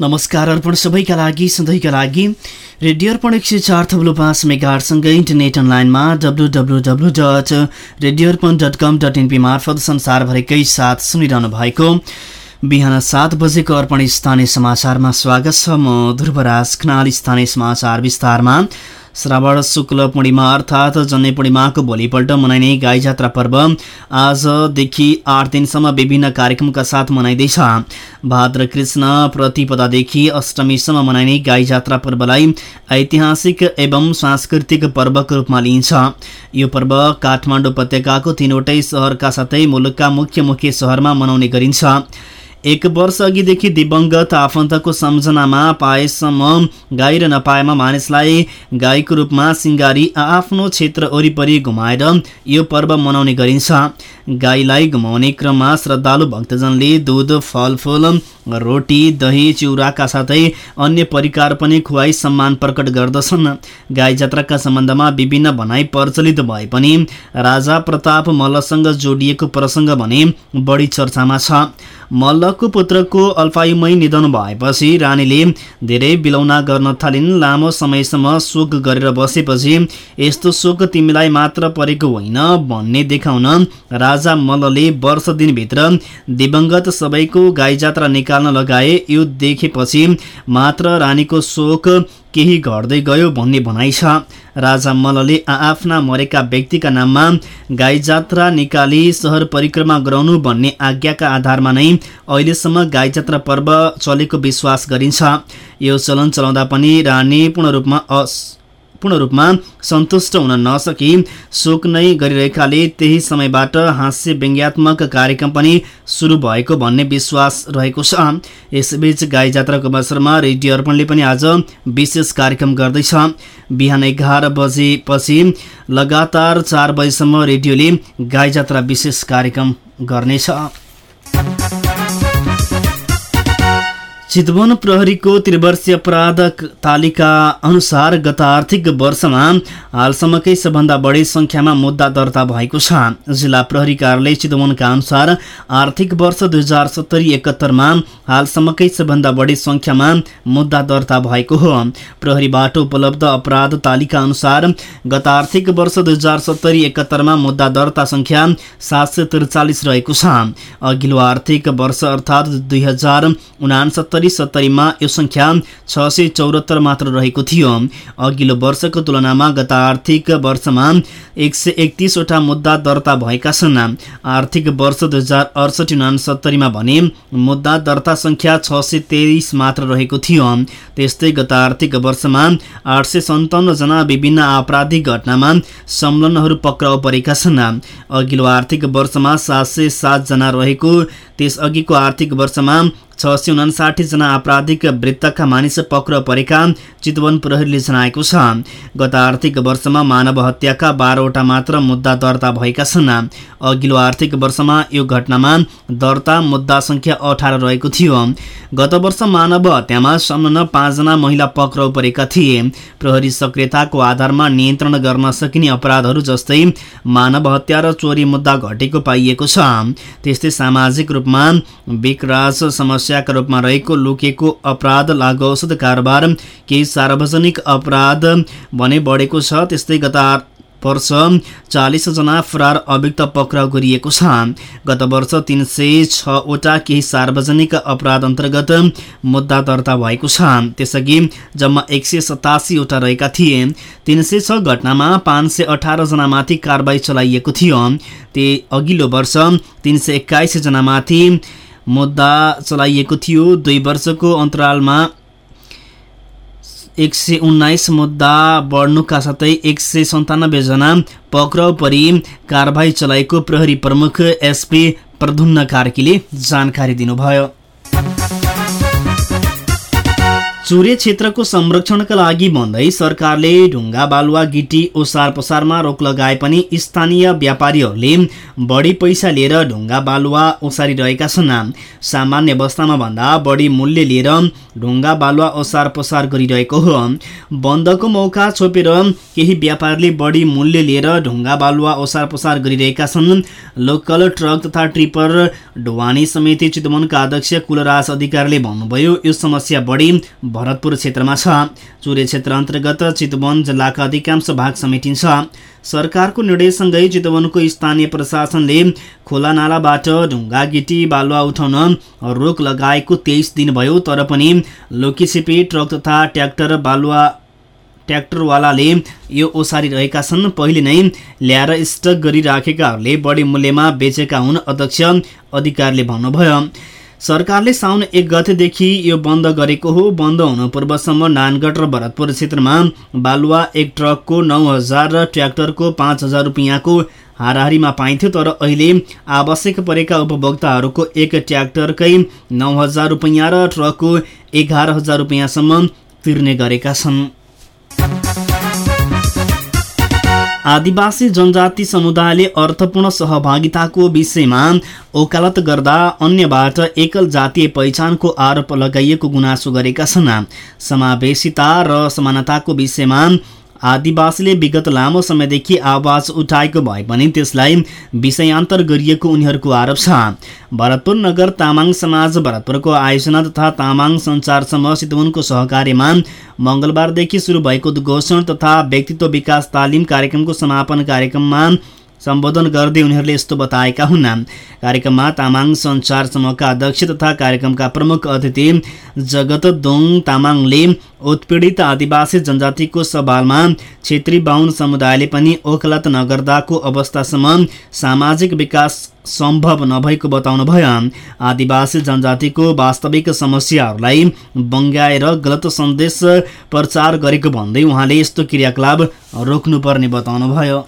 नमस्कार अर्पण सबैका लागि सधैँका लागि। रेडियो अर्पण एक सय चार थब्लु पाँच मेगाहरूसँगै इन्टरनेट अनलाइनमा W W W dot radio Arpan dot com dot NP मार्फत संसारभरिकै साथ सुनिरहनु भएको बिहान सात बजेको अर्पण स्थानीय समाचारमा स्वागत छ। म ध्रुवराज खनाल स्थानीय समाचार विस्तारमा। श्रावण शुक्ल पूर्णिमा अर्थात् जन्य पूर्णिमाको भोलिपल्ट मनाइने गाई जात्रा पर्व आजदेखि आठ दिनसम्म विभिन्न कार्यक्रमका साथ मनाइँदैछ। भाद्र कृष्ण प्रतिपदादेखि अष्टमीसम्म मनाइने गाई जात्रा पर्वलाई ऐतिहासिक एवं सांस्कृतिक पर्वको रूपमा लिइन्छ। यो पर्व काठमाडौँ उपत्यकाको तिनवटै सहरका साथै मुलुकका मुख्य मुख्य सहरमा मनाउने गरिन्छ। एक वर्ष अघिदेखि दिवंगत आफन्तको सम्झनामा पाएसम्म गाई र नपाएमा मानिसलाई गाईको रूपमा सिङ्गारी आफ्नो क्षेत्र वरिपरि घुमाएर यो पर्व मनाउने गरिन्छ। गाईलाई घुमाउने क्रममा श्रद्धालु भक्तजनले दुध फलफुल रोटी दही चिउराका साथै अन्य परिकार पनि खुवाई सम्मान प्रकट गर्दछन्। गाई जात्राका सम्बन्धमा विभिन्न भनाइ प्रचलित भए पनि राजा प्रताप मल्लसँग जोडिएको प्रसङ्ग भने बढी चर्चामा छ। मल्लको पुत्रको अल्पायुमै निधन भएपछि रानीले धेरै बिलौना गर्न थालिन् लामो समयसम्म शोक गरेर बसेपछि यस्तो शोक तिमीलाई मात्र परेको होइन भन्ने देखाउन राजा मल्लले वर्ष दिनभित्र दिवंगत सबैको गाई जात्रा निकाल्न लगाए यो देखेपछि मात्र रानीको शोक केही घट्दै गयो भन्ने भनाइ छ। राजा मल्लले आफ्ना मरेका व्यक्तिका नाममा गाई जात्रा निकाली सहर परिक्रमा गराउनु भन्ने आज्ञाका आधारमा नै अहिलेसम्म गाई जात्रा पर्व चलेको विश्वास गरिन्छ। यो चलन चलाउँदा पनि रानी पूर्ण रूपमा पूर्ण रूपमा सन्तुष्ट हुन नसकी शोक नै गरिरहेकाले त्यही समयबाट हास्य व्यङ्ग्यात्मक कार्यक्रम पनि सुरु भएको भन्ने विश्वास रहेको छ। यसबीच गाई जात्राको अवसरमा रेडियो अर्पणले पनि आज विशेष कार्यक्रम गर्दैछ। बिहान एघार बजेपछि लगातार चार बजीसम्म रेडियोले गाई जात्रा विशेष कार्यक्रम गर्नेछ। चितवन प्रहरीको त्रिवर्षीय अपराध तालिका अनुसार गत आर्थिक वर्षमा हालसम्मकै सबभन्दा बढी संख्यामा मुद्दा दर्ता भएको छ। जिल्ला प्रहरी कार्यालय चितवनका अनुसार आर्थिक वर्ष दुई हजार सत्तरी एकहत्तरमा हालसम्मकै सबभन्दा बढी संख्यामा मुद्दा दर्ता भएको हो। प्रहरीबाट उपलब्ध अपराध तालिका अनुसार गत आर्थिक वर्ष दुई हजार सत्तरी एकहत्तरमा मुद्दा दर्ता संख्या सात रहेको छ। अघिल्लो आर्थिक वर्ष अर्थात् दुई हजार उनासत्तरी सत्तरी सत्तरीमा यो सङ्ख्या छ सय चौरात्तर मात्र रहेको थियो। अघिल्लो वर्षको तुलनामा गत आर्थिक वर्षमा एक सय एकतिसवटा मुद्दा दर्ता भएका छन्। आर्थिक वर्ष दुई हजार अडसठी उनासत्तरीमा भने मुद्दा दर्ता सङ्ख्या छ सय तेइस मात्र रहेको थियो। त्यस्तै गत आर्थिक वर्षमा आठ सय सन्ताउन्नजना विभिन्न आपराधिक घटनामा संलग्नहरू पक्राउ परेका छन्। अघिल्लो आर्थिक वर्षमा सात सय सातजना रहेको त्यसअघिको आर्थिक वर्षमा छ सय उनासाठीजना आपराधिक वृत्तका मानिस पक्राउ परेका चितवन प्रहरीले जनाएको छ। गत आर्थिक वर्षमा मानव हत्याका बाह्रवटा मात्र मुद्दा दर्ता भएका छन्। अघिल्लो आर्थिक वर्षमा यो घटनामा दर्ता मुद्दा सङ्ख्या अठार रहेको थियो। गत वर्ष मानव हत्यामा संलग्न पाँचजना महिला पक्राउ परेका थिए। प्रहरी सक्रियताको आधारमा नियन्त्रण गर्न सकिने अपराधहरू जस्तै मानव हत्या र चोरी मुद्दा घटेको पाइएको छ। त्यस्तै सामाजिक रूपमा विकराज समस्या समस्याका रूपमा रहेको लुकेको अपराध लागु औषध कारोबार केही सार्वजनिक अपराध भने बढेको छ। त्यस्तै गत वर्ष चालिसजना फरार अभियुक्त पक्राउ गरिएको छ। गत वर्ष तिन सय छवटा केही सार्वजनिक अपराध अन्तर्गत मुद्दा दर्ता भएको छ। त्यसअघि जम्मा एक सय सतासीवटा रहेका थिए। तिन सय छ घटनामा पाँच सय अठारजनामाथि कारवाही चलाइएको थियो। ते अघिल्लो वर्ष तिन सय एक्काइसजनामाथि मुद्दा चलाइएको थियो। दुई वर्षको अन्तरालमा एक सय उन्नाइस मुद्दा बढ्नुका साथै एक सय सन्तानब्बेजना पक्राउ परि कारवाही चलाएको प्रहरी प्रमुख एसपी प्रधुन्न कार्कीले जानकारी दिनुभयो। चुरे क्षेत्रको संरक्षणका लागि भन्दै सरकारले ढुङ्गा बालुवा गिटी ओसार पसारमा रोक लगाए पनि स्थानीय व्यापारीहरूले बढी पैसा लिएर ढुङ्गा बालुवा ओसारिरहेका छन्। सामान्य अवस्थामा भन्दा बढी मूल्य लिएर ढुङ्गा बालुवा ओसार पसार गरिरहेको हो। बन्दको मौका छोपेर केही व्यापारीले बढी मूल्य लिएर ढुङ्गा बालुवा ओसार पसार गरिरहेका छन्। लोकल ट्रक तथा ट्रिपर ढुवानी समिति चितवनका अध्यक्ष कुलराज अधिकारीले भन्नुभयो यो समस्या बढी भरतपुर क्षेत्रमा छ। चुरे क्षेत्र अन्तर्गत चितवन जिल्लाका अधिकांश भाग समेटिन्छ। सरकारको निर्णयसँगै चितवनको स्थानीय प्रशासनले खोला नालाबाट ढुङ्गा गिटी बालुवा उठाउन रोक लगाएको तेइस दिन भयो तर पनि लोकिसिपी ट्रक तथा ट्र्याक्टर बालुवा ट्र्याक्टरवालाले यो ओसारिरहेका छन्। पहिले नै ल्याएर स्टक गरिराखेकाहरूले बढी मूल्यमा बेचेका हुन् अध्यक्ष अधिकारीले भन्नुभयो। सरकारले साउन एक गतेदेखि यो बन्द गरेको हो। बन्द हुनु पूर्वसम्म नानगढ र भरतपुर क्षेत्रमा बालुवा एक ट्रकको नौ हजार र ट्र्याक्टरको पाँच हजार रुपियाँको हाराहारीमा पाइन्थ्यो तर अहिले आवश्यक परेका उपभोक्ताहरूको एक ट्र्याक्टरकै नौ हजार रुपियाँ र ट्रकको एघार हजार रुपियाँसम्म तिर्ने गरेका छन्। आदिवासी जनजाति समुदायले अर्थपूर्ण सहभागिताको विषयमा ओकालत गर्दा अन्यबाट एकल जातीय पहिचानको आरोप लगाइएको गुनासो गरेका छन्। समावेशिता र समानताको विषयमा आदिवासीले विगत लामो समयदेखि आवाज उठाएको भए पनि त्यसलाई विषयान्तर गरिएको उनीहरूको आरोप छ। भरतपुर नगर तामाङ समाज भरतपुरको आयोजना तथा तामाङ सञ्चार समूह चितवनको सहकार्यमा मङ्गलबारदेखि सुरु भएको उद्घोषण तथा व्यक्तित्व विकास तालिम कार्यक्रमको समापन कार्यक्रममा सम्बोधन गर्दै उनीहरूले यस्तो बताएका हुन्। कार्यक्रममा तामाङ सञ्चार समूहका अध्यक्ष तथा कार्यक्रमका प्रमुख अतिथि जगत दोङ तामाङले उत्पीडित आदिवासी जनजातिको सवालमा क्षेत्री बाहुन समुदायले पनि ओखलत नगर्दाको अवस्थासम्म सामाजिक विकास सम्भव नभएको बताउनुभयो। आदिवासी जनजातिको वास्तविक समस्याहरूलाई बङ्ग्याएर गलत सन्देश प्रचार गरेको भन्दै उहाँले यस्तो क्रियाकलाप रोक्नुपर्ने बताउनुभयो।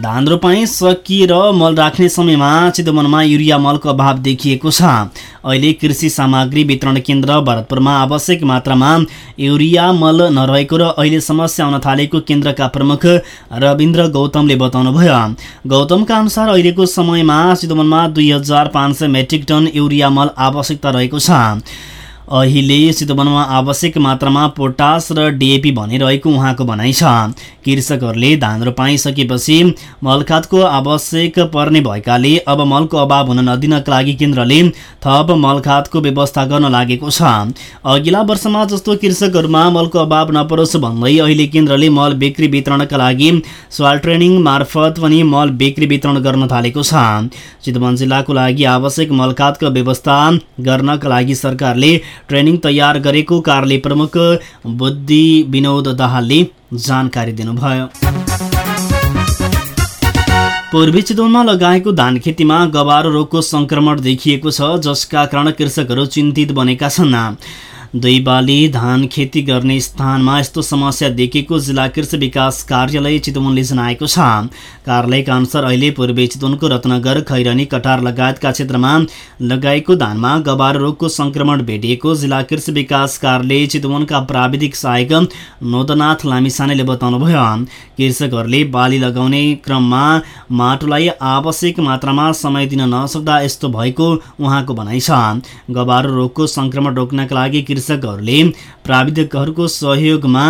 धान रोपाई सकिएर मल राख्ने समयमा चितवनमा युरिया मलको अभाव देखिएको छ। अहिले कृषि सामग्री वितरण केन्द्र भरतपुरमा आवश्यक मात्रामा युरिया मल नरहेको र अहिले समस्या आउन थालेको केन्द्रका प्रमुख रविन्द्र गौतमले बताउनुभयो। गौतमका अनुसार अहिलेको समयमा चितवनमा दुई मेट्रिक टन युरिया मल आवश्यकता रहेको छ। अहिले चितवनमा आवश्यक मात्रामा पोटास र डिएपी भनिरहेको उहाँको भनाइ छ। कृषकहरूले धान रोपाइसकेपछि मलखातको आवश्यक पर्ने भएकाले अब मलको अभाव हुन नदिनका लागि केन्द्रले थप मलखातको व्यवस्था गर्न लागेको छ। अघिल्ला वर्षमा जस्तो कृषकहरूमा मलको अभाव नपरोस् भन्दै अहिले केन्द्रले मल बिक्री वितरणका लागि स्वाल ट्रेनिङ मार्फत पनि मल बिक्री वितरण गर्न थालेको छ। चितवन जिल्लाको लागि आवश्यक मलखातको व्यवस्था गर्नका लागि सरकारले ट्रेनिङ तयार गरेको कार्यालय प्रमुख बुद्धि विनोद दाहालले जानकारी दिनुभयो। पूर्वी चितवनमा लगाएको धान खेतीमा गबारो रोगको संक्रमण देखिएको छ जसका कारण कृषकहरू चिन्तित बनेका छन्। दुई बाली धान खेती गर्ने स्थानमा यस्तो समस्या देखेको जिल्ला कृषि विकास कार्यालय चितवनले जनाएको छ। कार्यालयका अनुसार अहिले पूर्वी चितवनको रत्नगर खैरनी कटार लगायतका क्षेत्रमा लगाएको धानमा गबार रोगको संक्रमण भेटिएको जिल्ला कृषि विकास कार्यालय चितवनका प्राविधिक सहायक नोदनाथ लामिसानेले बताउनुभयो। कृषकहरूले बाली लगाउने क्रममा माटोलाई आवश्यक मात्रामा समय दिन नसक्दा यस्तो भएको उहाँको भनाइ छ। गबारो रोगको संक्रमण रोक्नका लागि कृषकहरूले प्राविधिकहरूको सहयोगमा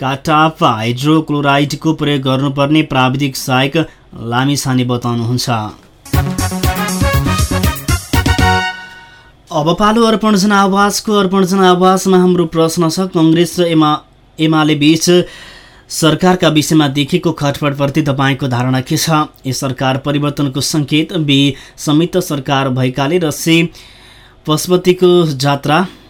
काटाप हाइड्रोक्लोराइडको प्रयोग गर्नुपर्ने प्राविधिक सहायक लामिछाने बताउनुहुन्छ। अब पालो अर्पण जनावासको अर्पण जनावासमा हाम्रो प्रश्न छ। कङ्ग्रेस र एमा एमाले बीच सरकारका विषयमा देखेको खटपटप्रति तपाईँको धारणा के छ? ए सरकार परिवर्तनको सङ्केत बी संयुक्त सरकार भएकाले र से पशुपतिको जात्रा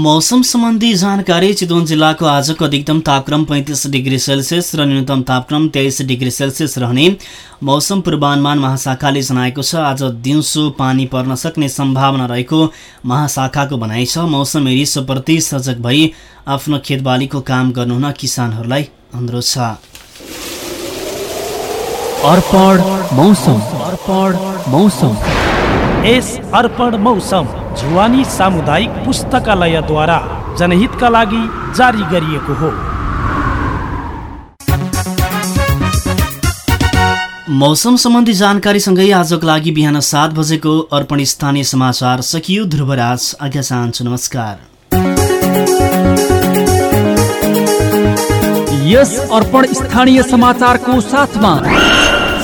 मौसम सम्बन्धी जानकारी चितवन जिल्लाको आजको अधिकतम तापक्रम पैँतिस डिग्री सेल्सियस र न्यूनतम तापक्रम तेइस डिग्री सेल्सियस रहने मौसम पूर्वानुमान महाशाखाले जनाएको छ। आज दिउँसो पानी पर्न सक्ने सम्भावना रहेको महाशाखाको भनाइ छ। मौसम एरिसोप्रति सजग भई आफ्नो खेतबालीको काम गर्नुहुन किसानहरूलाई अनुरोध छ। अर्पण मौसम। अर्पण मौसम। यस अर्पण मौसम। जुवानी सामुदायिक पुस्तकालयद्वारा जनहितका लागि जारी गरिएको हो मौसम सम्बन्धी जानकारीसँगै आजको लागि बिहान सात बजेको अर्पण स्थानीय समाचार सकियो ध्रुवराज आज्ञा चाहन्छु नमस्कार यस अर्पण स्थानीय समाचारको साथमा